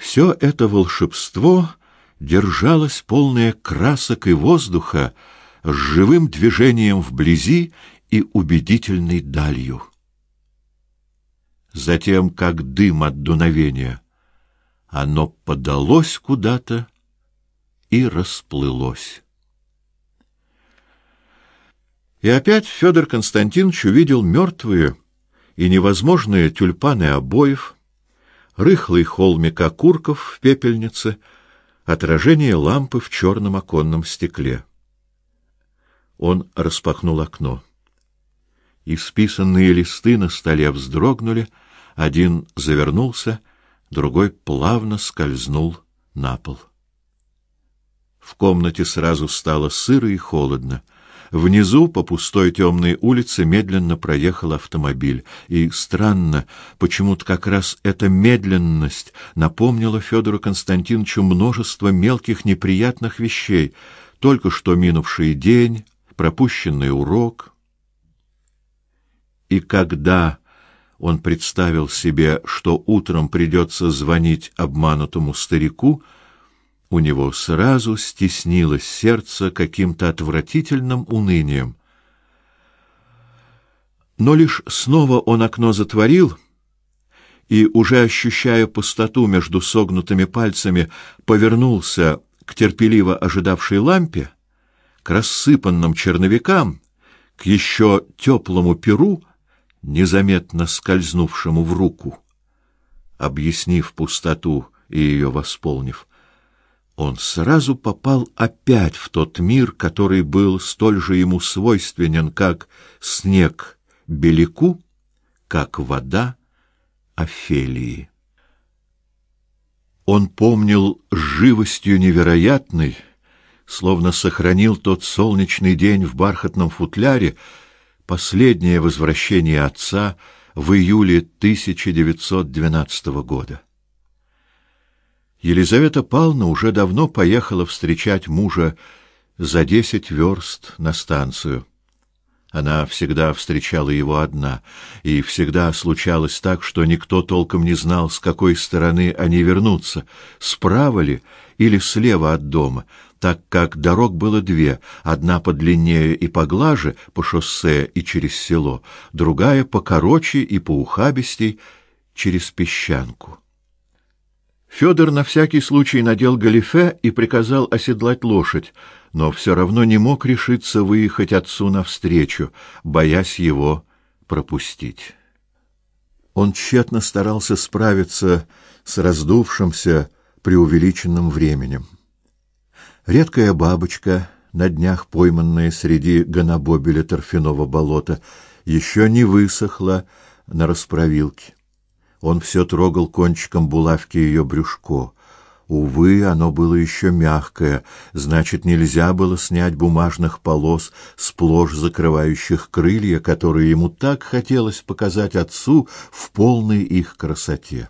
Все это волшебство держалось полное красок и воздуха с живым движением вблизи и убедительной далью. Затем, как дым от дуновения, оно подалось куда-то и расплылось. И опять Федор Константинович увидел мертвые и невозможные тюльпаны обоев, рыхлый холмик окурков в пепельнице, отражение лампы в черном оконном стекле. Он распахнул окно. И списанные листы на столе вздрогнули, один завернулся, другой плавно скользнул на пол. В комнате сразу стало сыро и холодно. Внизу по пустой темной улице медленно проехал автомобиль, и странно, почему-то как раз эта медленность напомнила Федору Константиновичу множество мелких неприятных вещей: только что минувший день, пропущенный урок. И когда он представил себе, что утром придется звонить обманутому старику, у него сразу стеснилось сердце каким-то отвратительным унынием. Но лишь снова он окно затворил и, уже ощущая пустоту между согнутыми пальцами, повернулся к терпеливо ожидавшей лампе, к рассыпанным черновикам, к еще теплому перу, незаметно скользнувшему в руку. Объяснив пустоту и ее восполнив, он сразу попал опять в тот мир, который был столь же ему свойственен, как снег Белику, как вода Офелии. Он помнил живостью невероятной, словно сохранил тот солнечный день в бархатном футляре, последнее возвращение отца в июле 1912 года. Елизавета Павловна уже давно поехала встречать мужа за десять верст на станцию. Она всегда встречала его одна, и всегда случалось так, что никто толком не знал, с какой стороны они вернутся, справа ли или слева от дома, так как дорог было две, одна подлиннее и поглаже по шоссе и через село, другая покороче и поухабистей через песчанку. Федор на всякий случай надел галифе и приказал оседлать лошадь, но все равно не мог решиться выехать отцу навстречу, боясь его пропустить. Он тщетно старался справиться с раздувшимся, преувеличенным временем. Редкая бабочка, на днях пойманная среди гонобобеля торфяного болота, еще не высохла на расправилке. Он все трогал кончиком булавки ее брюшко. Увы, оно было еще мягкое, значит, нельзя было снять бумажных полос, сплошь закрывающих крылья, которые ему так хотелось показать отцу в полной их красоте.